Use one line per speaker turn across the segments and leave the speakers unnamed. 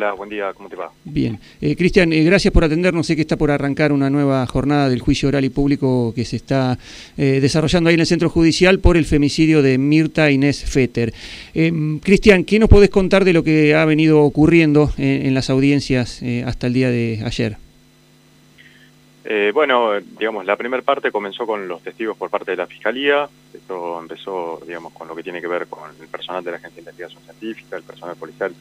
Hola, buen día, ¿cómo te va?
Bien. Eh, Cristian, eh, gracias por atendernos. Sé que está por arrancar una nueva jornada del juicio oral y público que se está eh, desarrollando ahí en el centro judicial por el femicidio de Mirta Inés Fetter. Cristian, ¿qué nos podés contar de lo que ha venido ocurriendo en, las audiencias hasta el día de ayer?
bueno, digamos, la primera parte comenzó con los testigos por parte de la Fiscalía. Esto empezó, digamos, con lo que tiene que ver con el personal de la Agencia de Investigación Científica, el personal policial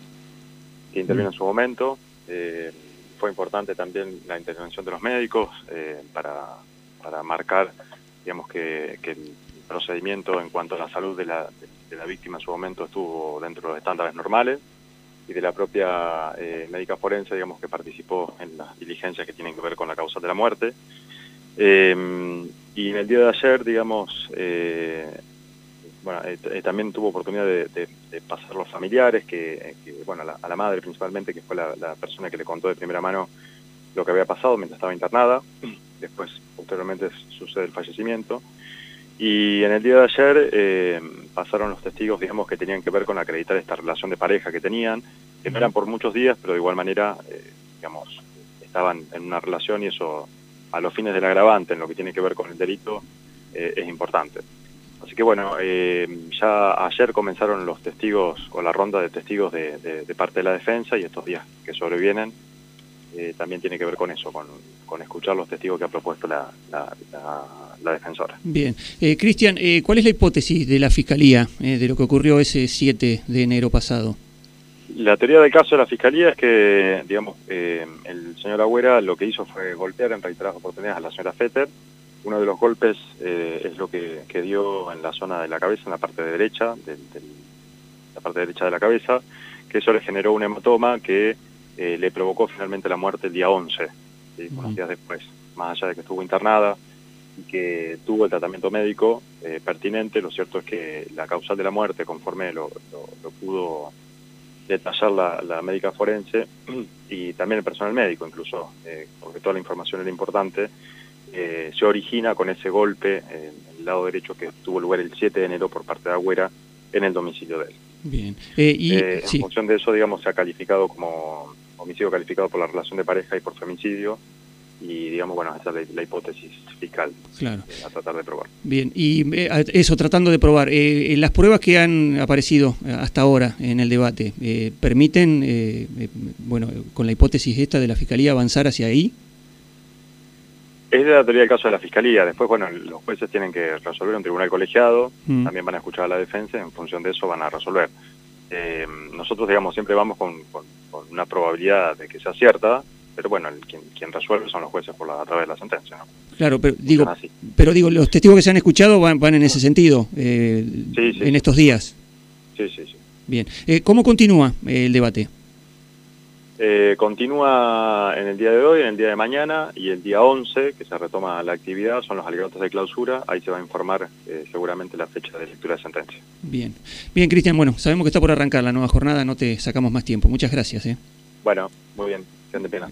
que intervino en su momento. Eh, fue importante también la intervención de los médicos eh, para, para, marcar digamos, que, el procedimiento en cuanto a la salud de la, de la, víctima en su momento estuvo dentro de los estándares normales y de la propia eh, médica forense digamos, que participó en las diligencias que tienen que ver con la causa de la muerte. y en el día de ayer, digamos, bueno, eh, eh, también tuvo oportunidad de, pasar los familiares, que, bueno, a la, madre principalmente, que fue la, persona que le contó de primera mano lo que había pasado mientras estaba internada. Después, posteriormente, sucede el fallecimiento. Y en el día de ayer eh, pasaron los testigos, digamos, que tenían que ver con acreditar esta relación de pareja que tenían, que no eran por muchos días, pero de igual manera, digamos, estaban en una relación y eso, a los fines del agravante, en lo que tiene que ver con el delito, es importante. Así que bueno, eh, ya ayer comenzaron los testigos o la ronda de testigos de, parte de la defensa y estos días que sobrevienen eh, también tiene que ver con eso, con, escuchar los testigos que ha propuesto la, defensora.
Bien. Eh, Cristian, ¿cuál es la hipótesis de la Fiscalía de lo que ocurrió ese 7 de enero pasado?
La teoría del caso de la Fiscalía es que, digamos, el señor Agüera lo que hizo fue golpear en reiteradas oportunidades a la señora Fetter, uno de los golpes eh, es lo que, dio en la zona de la cabeza, en la parte derecha, de, la parte derecha de la cabeza, que eso le generó un hematoma que eh, le provocó finalmente la muerte el día 11, unos días después, más allá de que estuvo internada y que tuvo el tratamiento médico eh, pertinente, lo cierto es que la causal de la muerte, conforme lo, pudo detallar la, la, médica forense y también el personal médico incluso, porque toda la información era importante, eh, se origina con ese golpe en el lado derecho que tuvo lugar el 7 de enero por parte de Agüera en el domicilio de él.
Bien.
Eh, y, eh, en función de eso, digamos, se ha calificado como homicidio calificado por la relación de pareja y por femicidio y digamos, bueno, esa es la, hipótesis fiscal
claro.
a tratar de probar.
Bien, y eso, tratando de probar, las pruebas que han aparecido hasta ahora en el debate, ¿permiten, bueno, con la hipótesis esta de la Fiscalía avanzar hacia ahí?
Es la teoría del caso de la Fiscalía. Después, bueno, los jueces tienen que resolver un tribunal colegiado, mm. también van a escuchar a la defensa, en función de eso van a resolver. Eh, nosotros, digamos, siempre vamos con, una probabilidad de que sea cierta, pero bueno, quien, quien, resuelve son los jueces por la, a través de la sentencia. ¿no?
Claro, pero digo, pero digo, los testigos que se han escuchado van, van en ese sentido eh, en estos días.
Sí, sí, sí.
Bien. Eh, ¿Cómo continúa el debate?
Eh, continúa en el día de hoy, en el día de mañana y el día 11, que se retoma la actividad, son los alegatos de clausura. Ahí se va a informar eh, seguramente la fecha de lectura de sentencia.
Bien, bien Cristian, bueno, sabemos que está por arrancar la nueva jornada, no te sacamos más tiempo. Muchas gracias. ¿eh?
Bueno, muy bien, de pena.